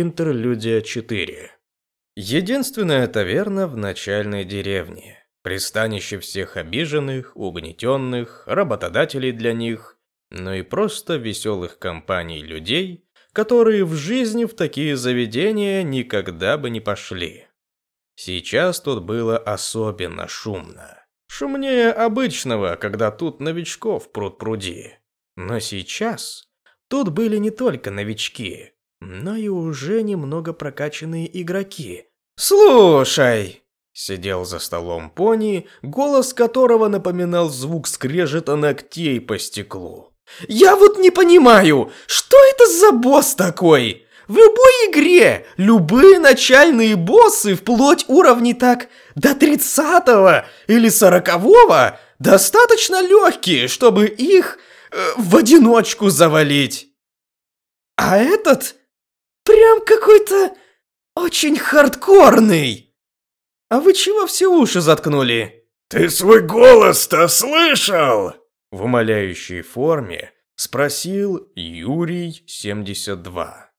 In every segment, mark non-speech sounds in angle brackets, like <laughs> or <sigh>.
Интерлюдия 4. Единственная таверна в начальной деревне. Пристанище всех обиженных, угнетенных, работодателей для них, но и просто веселых компаний людей, которые в жизни в такие заведения никогда бы не пошли. Сейчас тут было особенно шумно. Шумнее обычного, когда тут новичков пруд пруди. Но сейчас тут были не только новички, но и уже немного прокачанные игроки. «Слушай!» Сидел за столом пони, голос которого напоминал звук скрежета ногтей по стеклу. «Я вот не понимаю, что это за босс такой? В любой игре любые начальные боссы вплоть уровней так до 30 или 40 достаточно легкие, чтобы их э, в одиночку завалить. А этот прям какой-то очень хардкорный. А вы чего все уши заткнули? Ты свой голос-то слышал? В умоляющей форме спросил Юрий 72.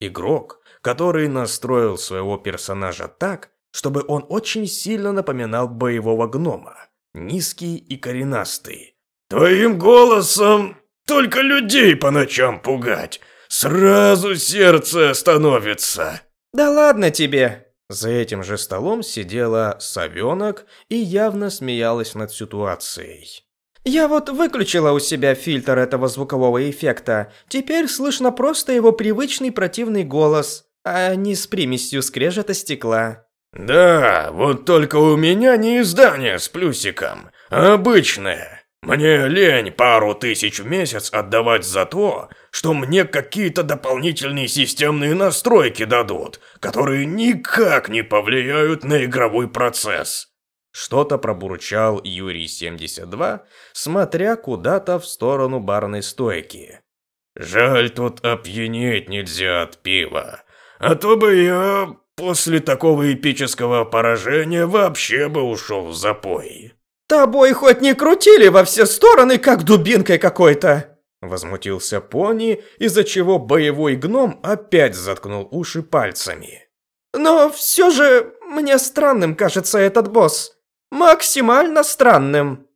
Игрок, который настроил своего персонажа так, чтобы он очень сильно напоминал боевого гнома. Низкий и коренастый. «Твоим голосом только людей по ночам пугать. Сразу сердце становится». «Да ладно тебе!» За этим же столом сидела совенок и явно смеялась над ситуацией. Я вот выключила у себя фильтр этого звукового эффекта. Теперь слышно просто его привычный противный голос, а не с примесью скрежета стекла. Да, вот только у меня не издание с плюсиком, а обычное. Мне лень пару тысяч в месяц отдавать за то, что мне какие-то дополнительные системные настройки дадут, которые никак не повлияют на игровой процесс. Что-то пробурчал Юрий-72, смотря куда-то в сторону барной стойки. «Жаль, тут опьянеть нельзя от пива. А то бы я после такого эпического поражения вообще бы ушел в запой». «Тобой хоть не крутили во все стороны, как дубинкой какой-то!» Возмутился пони, из-за чего боевой гном опять заткнул уши пальцами. «Но все же мне странным кажется этот босс максимально странным».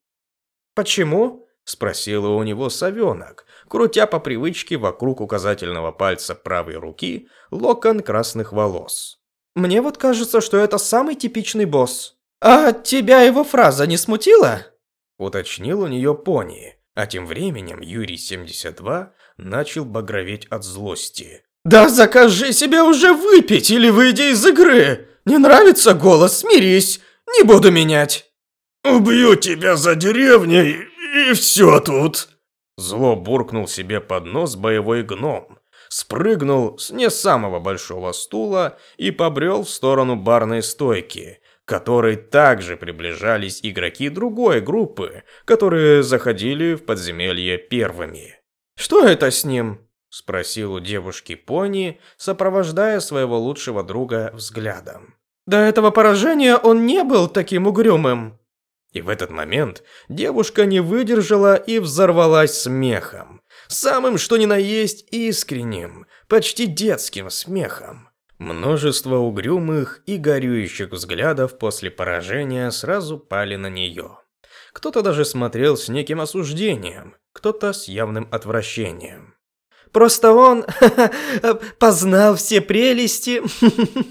«Почему?» – спросила у него совенок, крутя по привычке вокруг указательного пальца правой руки локон красных волос. «Мне вот кажется, что это самый типичный босс». «А тебя его фраза не смутила?» – уточнил у нее пони, а тем временем Юрий-72 начал багроветь от злости. «Да закажи себе уже выпить или выйди из игры! Не нравится голос, смирись! Не буду менять. Убью тебя за деревней и все тут. Зло буркнул себе под нос боевой гном, спрыгнул с не самого большого стула и побрел в сторону барной стойки, которой также приближались игроки другой группы, которые заходили в подземелье первыми. «Что это с ним?» – спросил у девушки пони, сопровождая своего лучшего друга взглядом. До этого поражения он не был таким угрюмым. И в этот момент девушка не выдержала и взорвалась смехом. Самым что ни на есть искренним, почти детским смехом. Множество угрюмых и горюющих взглядов после поражения сразу пали на нее. Кто-то даже смотрел с неким осуждением, кто-то с явным отвращением. Просто он <laughs> познал все прелести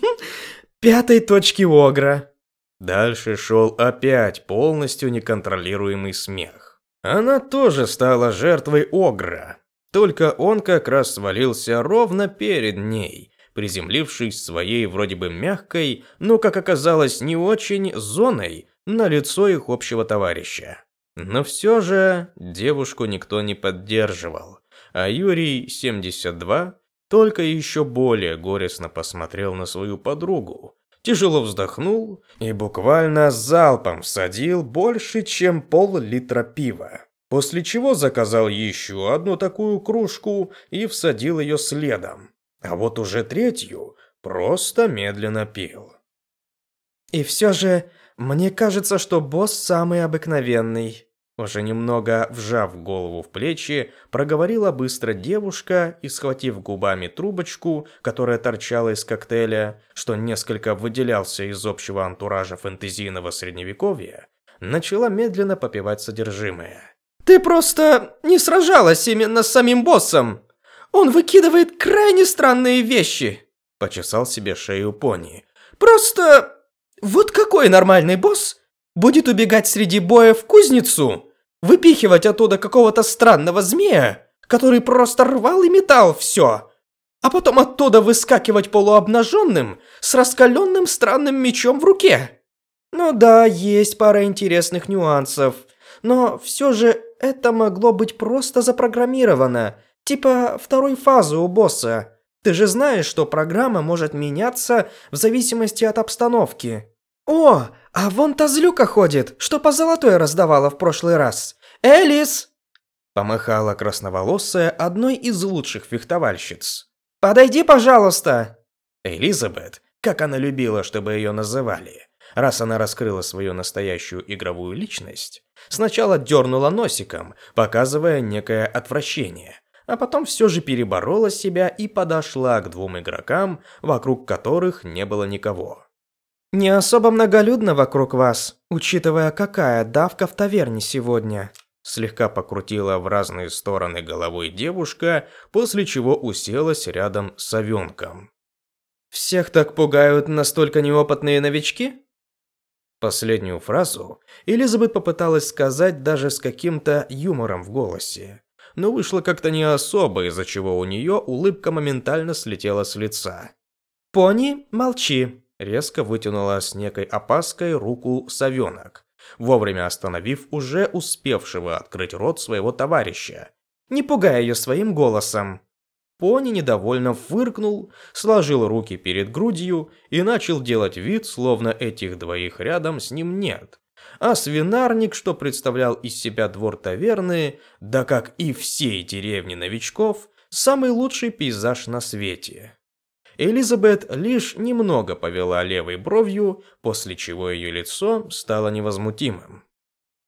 <laughs> пятой точки Огра. Дальше шел опять полностью неконтролируемый смех. Она тоже стала жертвой Огра, только он как раз свалился ровно перед ней, приземлившись своей вроде бы мягкой, но, как оказалось, не очень зоной на лицо их общего товарища. Но все же девушку никто не поддерживал, а Юрий, 72, только еще более горестно посмотрел на свою подругу, тяжело вздохнул и буквально залпом всадил больше, чем пол-литра пива. После чего заказал еще одну такую кружку и всадил ее следом. А вот уже третью просто медленно пил. И все же, мне кажется, что босс самый обыкновенный. Уже немного вжав голову в плечи, проговорила быстро девушка и, схватив губами трубочку, которая торчала из коктейля, что несколько выделялся из общего антуража фэнтезийного средневековья, начала медленно попивать содержимое. «Ты просто не сражалась именно с самим боссом! Он выкидывает крайне странные вещи!» Почесал себе шею пони. «Просто... Вот какой нормальный босс будет убегать среди боя в кузницу, выпихивать оттуда какого-то странного змея, который просто рвал и метал все, а потом оттуда выскакивать полуобнаженным с раскаленным странным мечом в руке. Ну да, есть пара интересных нюансов, но все же это могло быть просто запрограммировано, типа второй фазы у босса. Ты же знаешь, что программа может меняться в зависимости от обстановки. О, «А вон та злюка ходит, что по золотой раздавала в прошлый раз. Элис!» Помахала красноволосая одной из лучших фехтовальщиц. «Подойди, пожалуйста!» Элизабет, как она любила, чтобы ее называли, раз она раскрыла свою настоящую игровую личность, сначала дернула носиком, показывая некое отвращение, а потом все же переборола себя и подошла к двум игрокам, вокруг которых не было никого. «Не особо многолюдно вокруг вас, учитывая, какая давка в таверне сегодня». Слегка покрутила в разные стороны головой девушка, после чего уселась рядом с овенком. «Всех так пугают настолько неопытные новички?» Последнюю фразу Элизабет попыталась сказать даже с каким-то юмором в голосе, но вышло как-то не особо, из-за чего у нее улыбка моментально слетела с лица. «Пони, молчи», Резко вытянула с некой опаской руку совенок, вовремя остановив уже успевшего открыть рот своего товарища, не пугая ее своим голосом. Пони недовольно фыркнул, сложил руки перед грудью и начал делать вид, словно этих двоих рядом с ним нет. А свинарник, что представлял из себя двор таверны, да как и всей деревни новичков, самый лучший пейзаж на свете. Элизабет лишь немного повела левой бровью, после чего ее лицо стало невозмутимым.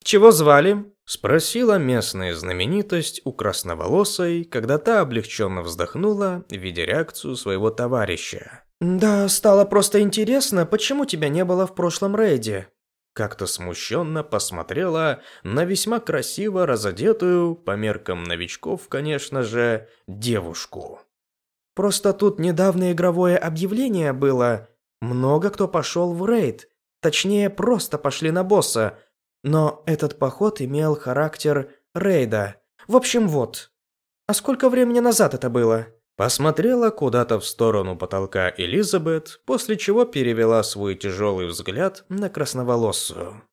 «Чего звали?» – спросила местная знаменитость у красноволосой, когда та облегченно вздохнула, видя реакцию своего товарища. «Да, стало просто интересно, почему тебя не было в прошлом рейде?» Как-то смущенно посмотрела на весьма красиво разодетую, по меркам новичков, конечно же, девушку. Просто тут недавно игровое объявление было. Много кто пошел в рейд. Точнее, просто пошли на босса. Но этот поход имел характер рейда. В общем, вот. А сколько времени назад это было? Посмотрела куда-то в сторону потолка Элизабет, после чего перевела свой тяжелый взгляд на красноволосую.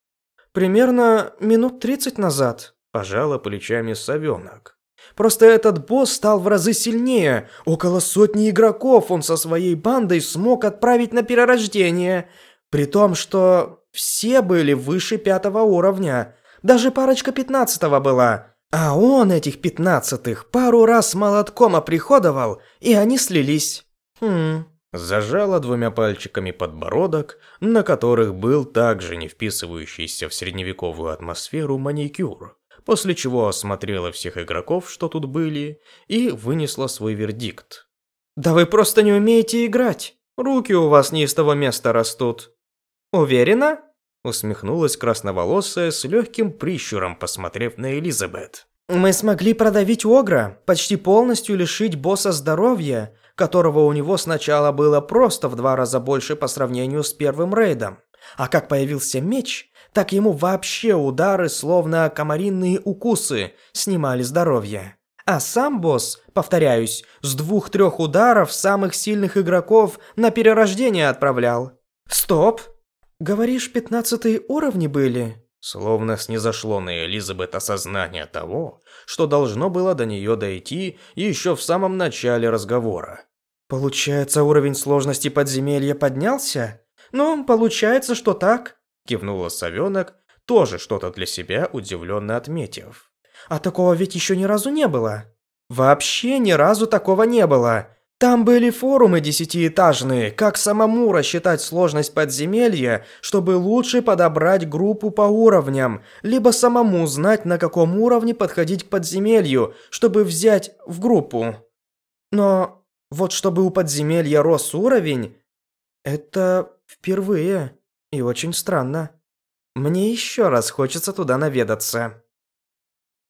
«Примерно минут тридцать назад», – пожала плечами совенок. Просто этот босс стал в разы сильнее. Около сотни игроков он со своей бандой смог отправить на перерождение. При том, что все были выше пятого уровня. Даже парочка пятнадцатого была. А он этих пятнадцатых пару раз молотком оприходовал, и они слились. Хм... Зажала двумя пальчиками подбородок, на которых был также не вписывающийся в средневековую атмосферу маникюр после чего осмотрела всех игроков, что тут были, и вынесла свой вердикт. «Да вы просто не умеете играть. Руки у вас не из того места растут». «Уверена?» Усмехнулась красноволосая с легким прищуром, посмотрев на Элизабет. «Мы смогли продавить Огра, почти полностью лишить босса здоровья, которого у него сначала было просто в два раза больше по сравнению с первым рейдом. А как появился меч, так ему вообще удары, словно комаринные укусы, снимали здоровье. А сам босс, повторяюсь, с двух-трех ударов самых сильных игроков на перерождение отправлял. Стоп! Говоришь, пятнадцатые уровни были? Словно снизошло на Элизабет осознание того, что должно было до нее дойти еще в самом начале разговора. Получается, уровень сложности подземелья поднялся? Ну, получается, что так. Кивнула совенок, тоже что-то для себя удивленно отметив. А такого ведь еще ни разу не было. Вообще ни разу такого не было. Там были форумы десятиэтажные, как самому рассчитать сложность подземелья, чтобы лучше подобрать группу по уровням, либо самому знать, на каком уровне подходить к подземелью, чтобы взять в группу. Но вот чтобы у подземелья рос уровень, это впервые и очень странно. Мне еще раз хочется туда наведаться.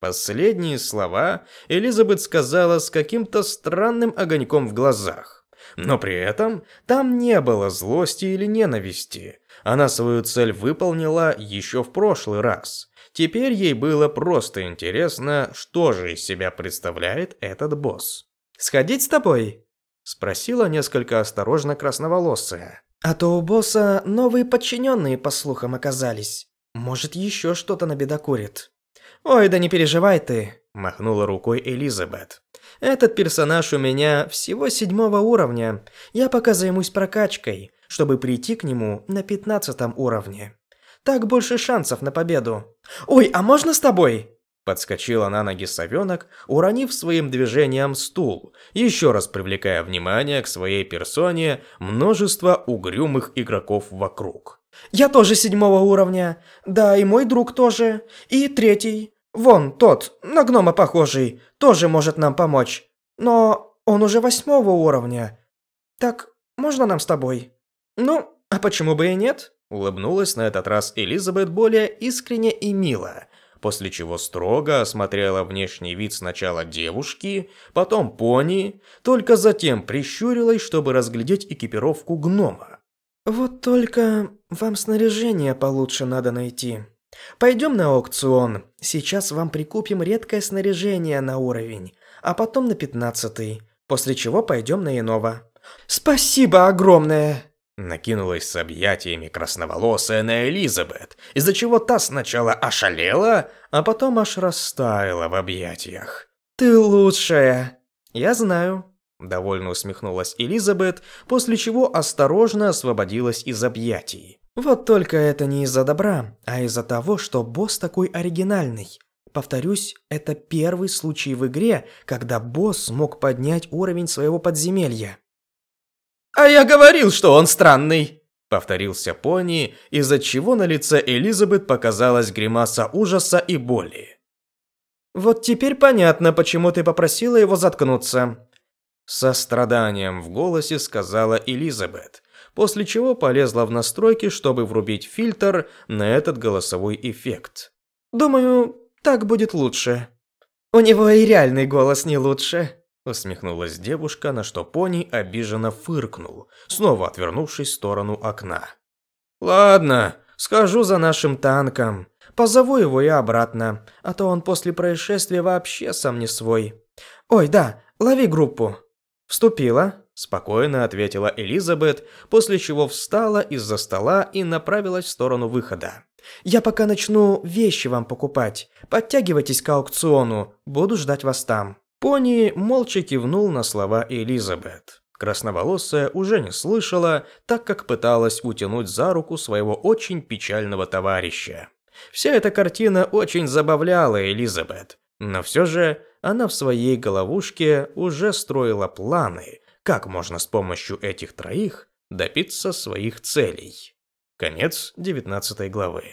Последние слова Элизабет сказала с каким-то странным огоньком в глазах. Но при этом там не было злости или ненависти. Она свою цель выполнила еще в прошлый раз. Теперь ей было просто интересно, что же из себя представляет этот босс. «Сходить с тобой?» – спросила несколько осторожно красноволосая. «А то у босса новые подчиненные, по слухам, оказались. Может, еще что-то набедокурит». «Ой, да не переживай ты», – махнула рукой Элизабет. «Этот персонаж у меня всего седьмого уровня. Я пока займусь прокачкой, чтобы прийти к нему на пятнадцатом уровне. Так больше шансов на победу. Ой, а можно с тобой?» Подскочила на ноги совенок, уронив своим движением стул, еще раз привлекая внимание к своей персоне множество угрюмых игроков вокруг. «Я тоже седьмого уровня. Да, и мой друг тоже. И третий. Вон, тот, на гнома похожий, тоже может нам помочь. Но он уже восьмого уровня. Так, можно нам с тобой? Ну, а почему бы и нет? Улыбнулась на этот раз Элизабет более искренне и мило, после чего строго осмотрела внешний вид сначала девушки, потом пони, только затем прищурилась, чтобы разглядеть экипировку гнома. «Вот только вам снаряжение получше надо найти», Пойдем на аукцион. Сейчас вам прикупим редкое снаряжение на уровень, а потом на пятнадцатый, после чего пойдем на иного. Спасибо огромное!» Накинулась с объятиями красноволосая на Элизабет, из-за чего та сначала ошалела, а потом аж растаяла в объятиях. «Ты лучшая!» «Я знаю», – довольно усмехнулась Элизабет, после чего осторожно освободилась из объятий. Вот только это не из-за добра, а из-за того, что босс такой оригинальный. Повторюсь, это первый случай в игре, когда босс смог поднять уровень своего подземелья. «А я говорил, что он странный!» Повторился пони, из-за чего на лице Элизабет показалась гримаса ужаса и боли. «Вот теперь понятно, почему ты попросила его заткнуться». Со страданием в голосе сказала Элизабет после чего полезла в настройки, чтобы врубить фильтр на этот голосовой эффект. «Думаю, так будет лучше. У него и реальный голос не лучше». Усмехнулась девушка, на что пони обиженно фыркнул, снова отвернувшись в сторону окна. «Ладно, схожу за нашим танком. Позову его и обратно, а то он после происшествия вообще сам не свой. Ой, да, лови группу». «Вступила?» Спокойно ответила Элизабет, после чего встала из-за стола и направилась в сторону выхода. «Я пока начну вещи вам покупать. Подтягивайтесь к аукциону. Буду ждать вас там». Пони молча кивнул на слова Элизабет. Красноволосая уже не слышала, так как пыталась утянуть за руку своего очень печального товарища. Вся эта картина очень забавляла Элизабет, но все же она в своей головушке уже строила планы, как можно с помощью этих троих добиться своих целей. Конец 19 главы.